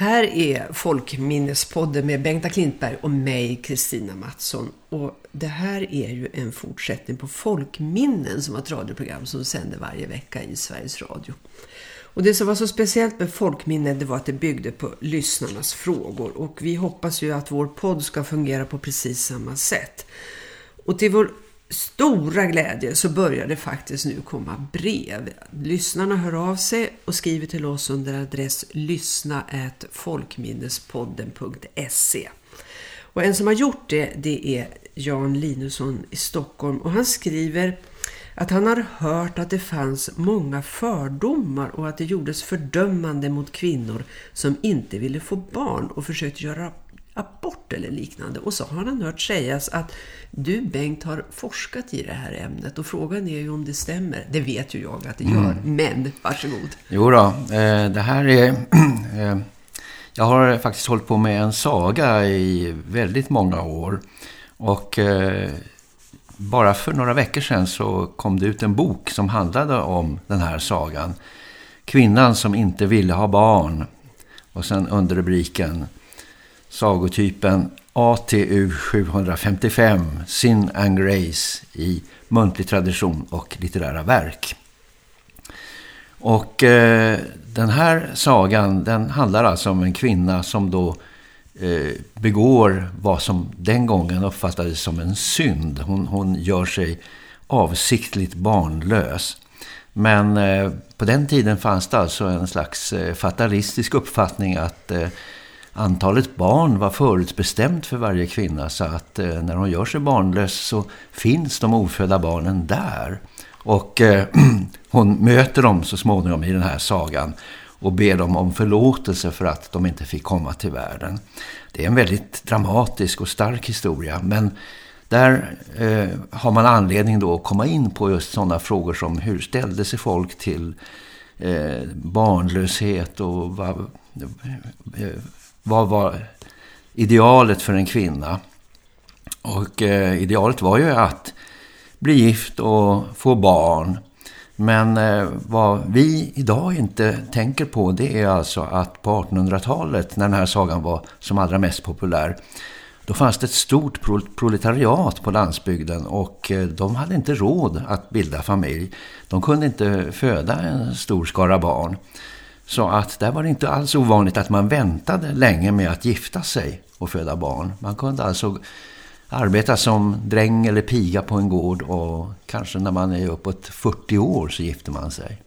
Här är Folkminnespodden med Bengta Klintberg och mig, Kristina Mattsson. Och det här är ju en fortsättning på Folkminnen som var ett radioprogram som sände varje vecka i Sveriges Radio. Och det som var så speciellt med Folkminnen det var att det byggde på lyssnarnas frågor. Och vi hoppas ju att vår podd ska fungera på precis samma sätt. Och till vår stora glädje så börjar det faktiskt nu komma brev. Lyssnarna hör av sig och skriver till oss under adress lyssna@folkminnespodden.se. Och en som har gjort det, det är Jan Linusson i Stockholm och han skriver att han har hört att det fanns många fördomar och att det gjordes fördömande mot kvinnor som inte ville få barn och försökte göra abort eller liknande. Och så har han hört sägas att du Bengt har forskat i det här ämnet och frågan är ju om det stämmer. Det vet ju jag att det gör, mm. men varsågod. Jo då, eh, det här är... Eh, jag har faktiskt hållit på med en saga i väldigt många år och eh, bara för några veckor sedan så kom det ut en bok som handlade om den här sagan. Kvinnan som inte ville ha barn. Och sen under rubriken sagotypen ATU 755 Sin and Grace i muntlig tradition och litterära verk. Och eh, den här sagan den handlar alltså om en kvinna som då eh, begår vad som den gången uppfattades som en synd. Hon, hon gör sig avsiktligt barnlös. Men eh, på den tiden fanns det alltså en slags eh, fatalistisk uppfattning att eh, antalet barn var förutbestämt för varje kvinna så att eh, när hon gör sig barnlös så finns de ofödda barnen där. Och eh, hon möter dem så småningom i den här sagan och ber dem om förlåtelse för att de inte fick komma till världen. Det är en väldigt dramatisk och stark historia men där eh, har man anledning då att komma in på just sådana frågor som hur ställde sig folk till eh, barnlöshet och vad, eh, vad var idealet för en kvinna? Och eh, idealet var ju att bli gift och få barn. Men eh, vad vi idag inte tänker på det är alltså att på 1800-talet när den här sagan var som allra mest populär då fanns det ett stort proletariat på landsbygden och eh, de hade inte råd att bilda familj. De kunde inte föda en stor skara barn. Så att där var det inte alls ovanligt att man väntade länge med att gifta sig och föda barn. Man kunde alltså arbeta som dräng eller piga på en gård och kanske när man är uppåt 40 år så gifter man sig.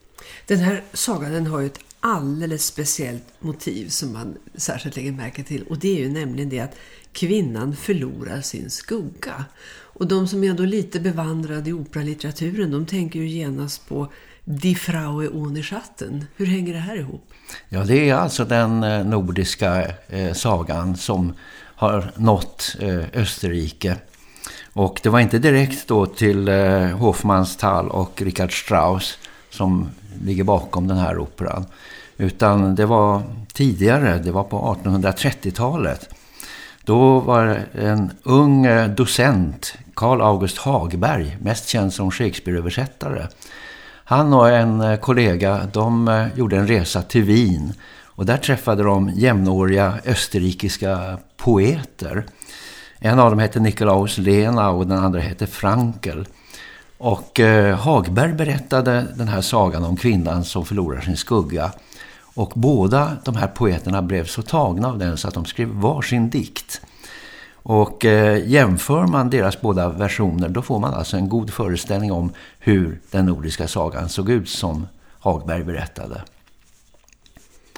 Den här sagan den har ju ett alldeles speciellt motiv som man särskilt lägger märke till och det är ju nämligen det att kvinnan förlorar sin skugga. Och de som är ändå lite bevandrade i operalitteraturen de tänker ju genast på Die Fraue ohne Schatten. Hur hänger det här ihop? Ja, det är alltså den eh, nordiska eh, sagan som har nått eh, Österrike. Och det var inte direkt då till eh, Hofmannsthal och Richard Strauss som ligger bakom den här operan. Utan det var tidigare, det var på 1830-talet. Då var en ung eh, docent, Carl August Hagberg, mest känd som Shakespeare-översättare- han och en eh, kollega de eh, gjorde en resa till Wien och där träffade de jämnåriga österrikiska poeter. En av dem hette Nikolaus Lena och den andra hette Frankel. Och eh, Hagberg berättade den här sagan om kvinnan som förlorar sin skugga. Och båda de här poeterna blev så tagna av den så att de skrev varsin dikt. Och eh, jämför man deras båda versioner då får man alltså en god föreställning om hur den nordiska sagan såg ut som Hagberg berättade.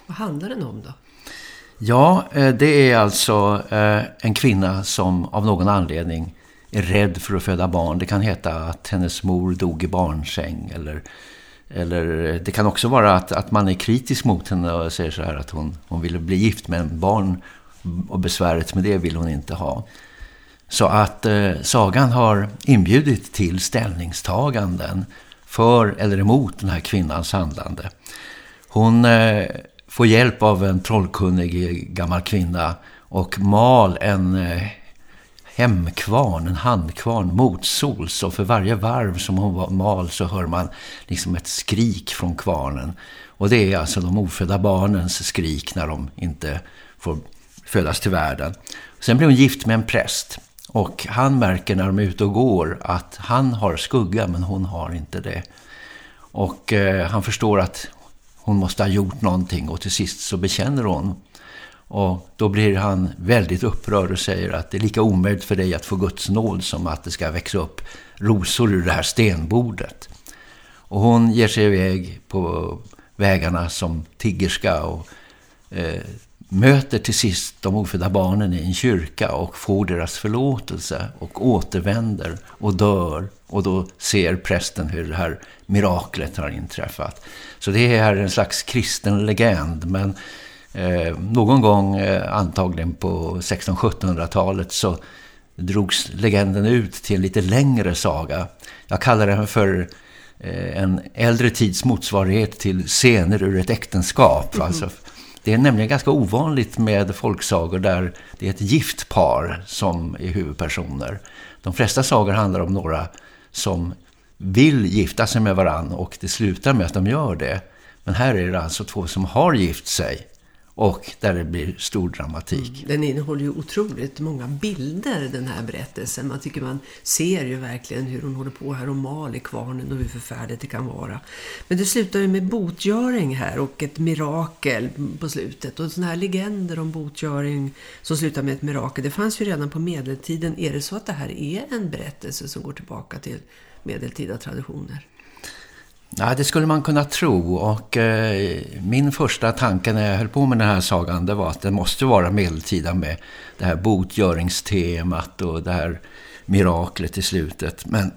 Vad handlar den om då? Ja, eh, det är alltså eh, en kvinna som av någon anledning är rädd för att föda barn. Det kan heta att hennes mor dog i barnsäng eller, eller det kan också vara att, att man är kritisk mot henne och säger så här att hon, hon ville bli gift med en barn och besväret med det vill hon inte ha. Så att eh, sagan har inbjudit till ställningstaganden för eller emot den här kvinnans handlande. Hon eh, får hjälp av en trollkunnig gammal kvinna och mal en eh, hemkvarn, en handkvarn mot sols och för varje varv som hon mal så hör man liksom ett skrik från kvarnen. Och det är alltså de ofödda barnens skrik när de inte får födas till världen. Sen blir hon gift med en präst. Och han märker när de är ute och går att han har skugga men hon har inte det. Och eh, han förstår att hon måste ha gjort någonting och till sist så bekänner hon. Och då blir han väldigt upprörd och säger att det är lika omöjligt för dig att få Guds nåd som att det ska växa upp rosor ur det här stenbordet. Och hon ger sig iväg på vägarna som tiggerska och eh, möter till sist de ofödda barnen i en kyrka och får deras förlåtelse och återvänder och dör. Och då ser prästen hur det här miraklet har inträffat. Så det är en slags kristen legend men eh, någon gång eh, antagligen på 1600-1700-talet så drogs legenden ut till en lite längre saga. Jag kallar den för eh, en äldre tids motsvarighet till scener ur ett äktenskap. Mm. Alltså, det är nämligen ganska ovanligt med folksagor där det är ett gift par som är huvudpersoner. De flesta sagor handlar om några som vill gifta sig med varann och det slutar med att de gör det. Men här är det alltså två som har gift sig och där det blir stor dramatik. Mm. Den innehåller ju otroligt många bilder, den här berättelsen. Man tycker man ser ju verkligen hur hon håller på här och mal i kvarnen och hur förfärligt det kan vara. Men det slutar ju med botgöring här och ett mirakel på slutet. Och sådana här legender om botgöring som slutar med ett mirakel, det fanns ju redan på medeltiden. Är det så att det här är en berättelse som går tillbaka till medeltida traditioner? Ja, det skulle man kunna tro och eh, min första tanke när jag höll på med den här sagan det var att det måste vara medeltida med det här botgöringstemat och det här miraklet i slutet. Men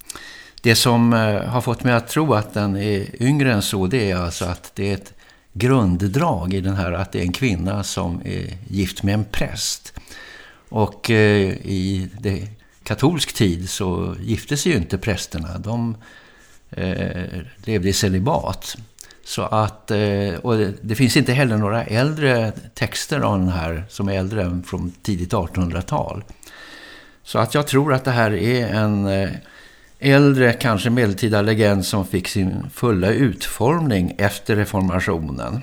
det som eh, har fått mig att tro att den är yngre än så det är alltså att det är ett grunddrag i den här att det är en kvinna som är gift med en präst. Och eh, i det katolsk tid så gifte sig ju inte prästerna. De eh, levde i celibat. Så att, eh, och det, det, finns inte heller några äldre texter av den här som är äldre än från tidigt 1800-tal. Så att jag tror att det här är en eh, äldre, kanske medeltida legend som fick sin fulla utformning efter reformationen.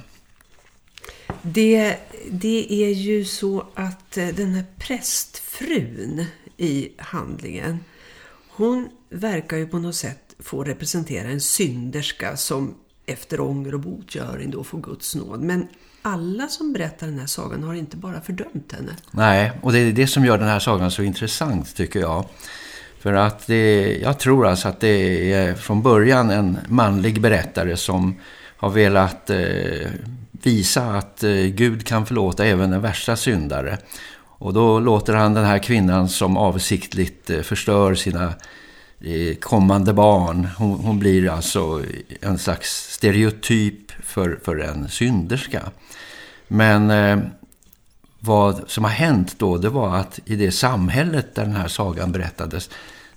Det, det är ju så att eh, den här prästfrun i handlingen, hon verkar ju på något sätt får representera en synderska som efter ånger och botgöring då får Guds nåd. Men alla som berättar den här sagan har inte bara fördömt henne. Nej, och det är det som gör den här sagan så intressant tycker jag. För att det, jag tror alltså att det är från början en manlig berättare som har velat eh, visa att eh, Gud kan förlåta även den värsta syndare. Och då låter han den här kvinnan som avsiktligt eh, förstör sina Eh, kommande barn. Hon, hon, blir alltså en slags stereotyp för, för en synderska. Men eh, vad som har hänt då det var att i det samhället där den här sagan berättades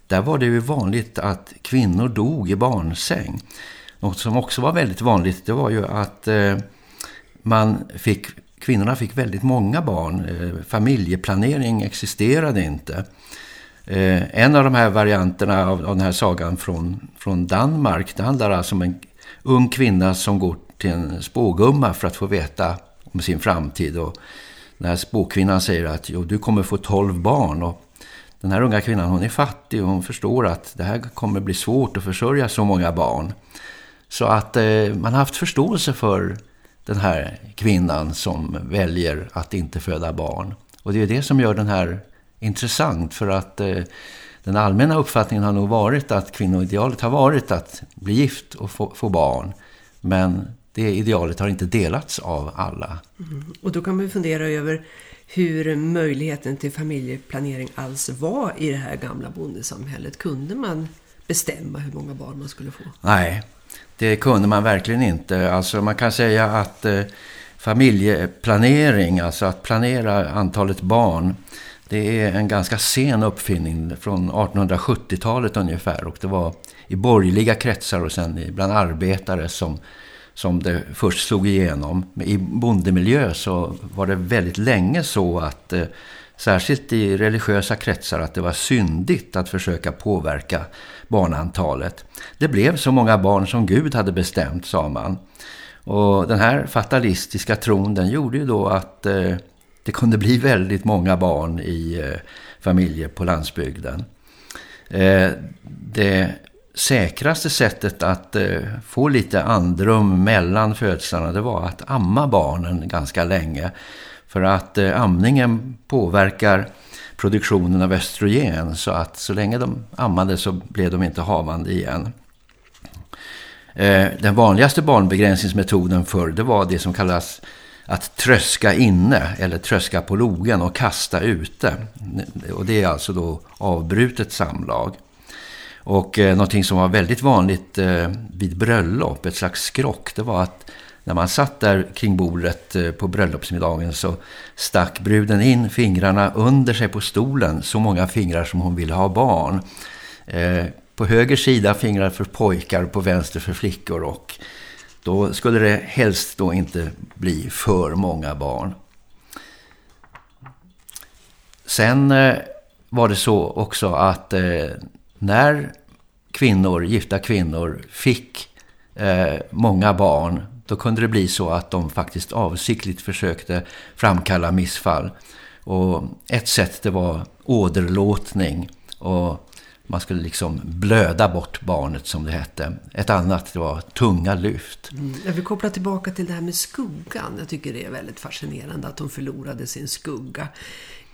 där var det ju vanligt att kvinnor dog i barnsäng. Något som också var väldigt vanligt det var ju att eh, man fick, kvinnorna fick väldigt många barn. Eh, familjeplanering existerade inte. Eh, en av de här varianterna av, av den här sagan från, från Danmark, det handlar alltså om en ung kvinna som går till en spågumma för att få veta om sin framtid. Och den här spåkvinnan säger att jo, du kommer få tolv barn och den här unga kvinnan hon är fattig och hon förstår att det här kommer bli svårt att försörja så många barn. Så att eh, man har haft förståelse för den här kvinnan som väljer att inte föda barn. Och det är det som gör den här intressant för att eh, den allmänna uppfattningen har nog varit att kvinnoidealet har varit att bli gift och få, få barn. Men det idealet har inte delats av alla. Mm. Och då kan man fundera över hur möjligheten till familjeplanering alls var i det här gamla bondesamhället. Kunde man bestämma hur många barn man skulle få? Nej, det kunde man verkligen inte. Alltså man kan säga att eh, familjeplanering, alltså att planera antalet barn det är en ganska sen uppfinning från 1870-talet ungefär och det var i borgerliga kretsar och sen bland arbetare som, som det först slog igenom. I bondemiljö så var det väldigt länge så att eh, särskilt i religiösa kretsar att det var syndigt att försöka påverka barnantalet. Det blev så många barn som Gud hade bestämt, sa man. Och den här fatalistiska tron den gjorde ju då att eh, det kunde bli väldigt många barn i eh, familjer på landsbygden. Eh, det säkraste sättet att eh, få lite andrum mellan födslarna det var att amma barnen ganska länge. För att eh, amningen påverkar produktionen av östrogen så att så länge de ammade så blev de inte havande igen. Eh, den vanligaste barnbegränsningsmetoden förr det var det som kallas att tröska inne eller tröska på logen och kasta ute. Och det är alltså då avbrutet samlag. Och eh, någonting som var väldigt vanligt eh, vid bröllop, ett slags skrock, det var att när man satt där kring bordet eh, på bröllopsmiddagen så stack bruden in fingrarna under sig på stolen, så många fingrar som hon ville ha barn. Eh, på höger sida fingrar för pojkar och på vänster för flickor och då skulle det helst då inte bli för många barn. Sen eh, var det så också att eh, när kvinnor, gifta kvinnor fick eh, många barn då kunde det bli så att de faktiskt avsiktligt försökte framkalla missfall. Och ett sätt det var åderlåtning och man skulle liksom blöda bort barnet som det hette. Ett annat det var tunga lyft. Mm. Jag vill koppla tillbaka till det här med skuggan. Jag tycker det är väldigt fascinerande att de förlorade sin skugga.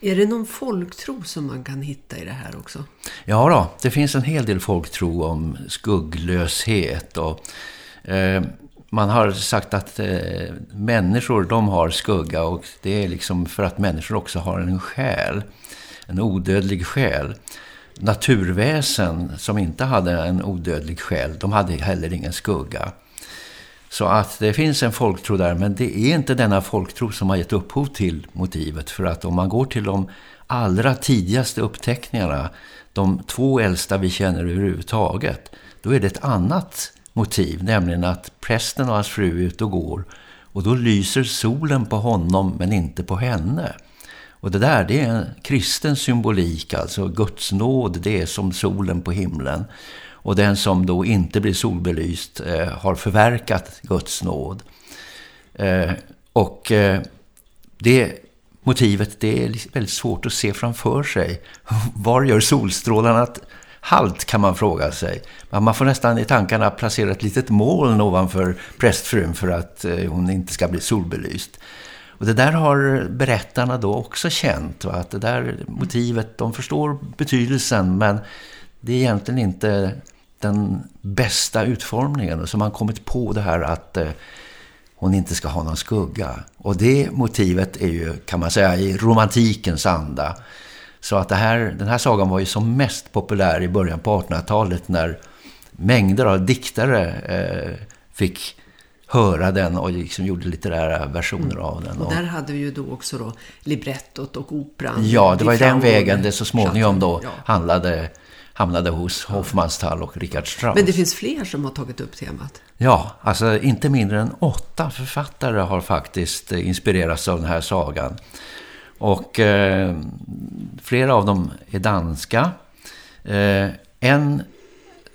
Är det någon folktro som man kan hitta i det här också? Ja då, det finns en hel del folktro om skugglöshet och eh, man har sagt att eh, människor de har skugga och det är liksom för att människor också har en själ, en odödlig själ. Naturväsen som inte hade en odödlig själ, de hade heller ingen skugga. Så att det finns en folktro där, men det är inte denna folktro som har gett upphov till motivet. För att om man går till de allra tidigaste uppteckningarna, de två äldsta vi känner överhuvudtaget, då är det ett annat motiv, nämligen att prästen och hans fru är ute och går och då lyser solen på honom men inte på henne. Och det där det är en kristen symbolik, alltså Guds nåd det är som solen på himlen. Och den som då inte blir solbelyst eh, har förverkat Guds nåd. Eh, och eh, det motivet det är väldigt svårt att se framför sig. Var gör solstrålarna halt kan man fråga sig. Man får nästan i tankarna placera ett litet moln ovanför prästfrun för att eh, hon inte ska bli solbelyst. Och det där har berättarna då också känt. Va? Att det där motivet, de förstår betydelsen men det är egentligen inte den bästa utformningen. Så man kommit på det här att eh, hon inte ska ha någon skugga. Och det motivet är ju, kan man säga, i romantikens anda. Så att det här, den här sagan var ju som mest populär i början på 1800-talet när mängder av diktare eh, fick höra den och liksom gjorde litterära versioner mm. av den. Och där hade vi ju då också då librettot och operan. Ja, det var ju den vägen det så småningom då ja. handlade, hamnade hos Hoffmannsthal och Richard Strauss. Men det finns fler som har tagit upp temat. Ja, alltså inte mindre än åtta författare har faktiskt inspirerats av den här sagan. Och eh, flera av dem är danska. Eh, en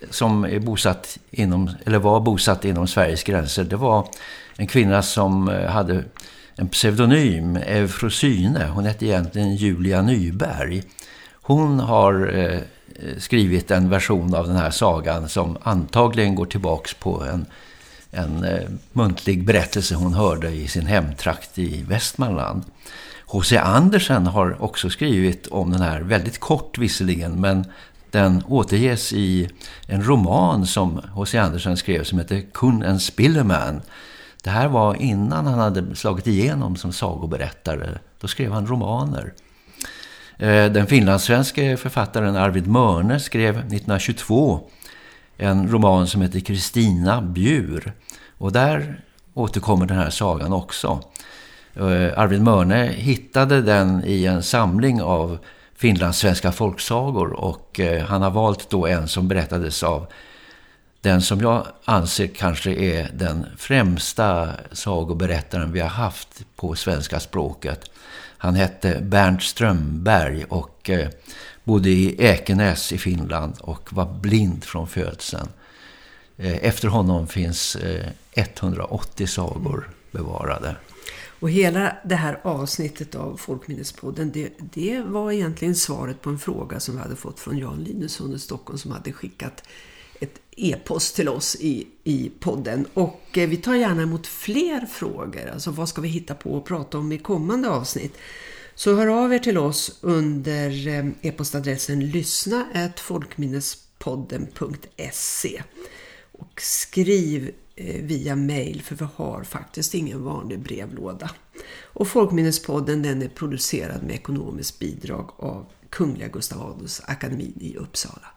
som är bosatt inom, eller var bosatt inom Sveriges gränser, det var en kvinna som eh, hade en pseudonym, Eufrosyne. Hon hette egentligen Julia Nyberg. Hon har eh, skrivit en version av den här sagan som antagligen går tillbaks på en, en eh, muntlig berättelse hon hörde i sin hemtrakt i Västmanland. H.C. Andersen har också skrivit om den här, väldigt kort visserligen, men den återges i en roman som H.C. Andersen skrev som heter Kun en Spilleman. Det här var innan han hade slagit igenom som sagoberättare. Då skrev han romaner. Eh, den finlandssvenske författaren Arvid Mörne skrev 1922 en roman som heter Kristina Bjur. Och där återkommer den här sagan också. Eh, Arvid Mörne hittade den i en samling av Finlands svenska folksagor och eh, han har valt då en som berättades av den som jag anser kanske är den främsta sagoberättaren vi har haft på svenska språket. Han hette Bernt Strömberg och eh, bodde i Ekenäs i Finland och var blind från födseln. Eh, efter honom finns eh, 180 sagor bevarade. Och hela det här avsnittet av Folkminnespodden, det, det var egentligen svaret på en fråga som vi hade fått från Jan Linusson i Stockholm som hade skickat ett e-post till oss i, i podden. Och eh, vi tar gärna emot fler frågor. Alltså vad ska vi hitta på och prata om i kommande avsnitt? Så hör av er till oss under eh, e-postadressen lyssna folkminnespodden.se och skriv Eh, via mail för vi har faktiskt ingen vanlig brevlåda. Och Folkminnespodden den är producerad med ekonomiskt bidrag av Kungliga Gustav Adolfs akademin i Uppsala.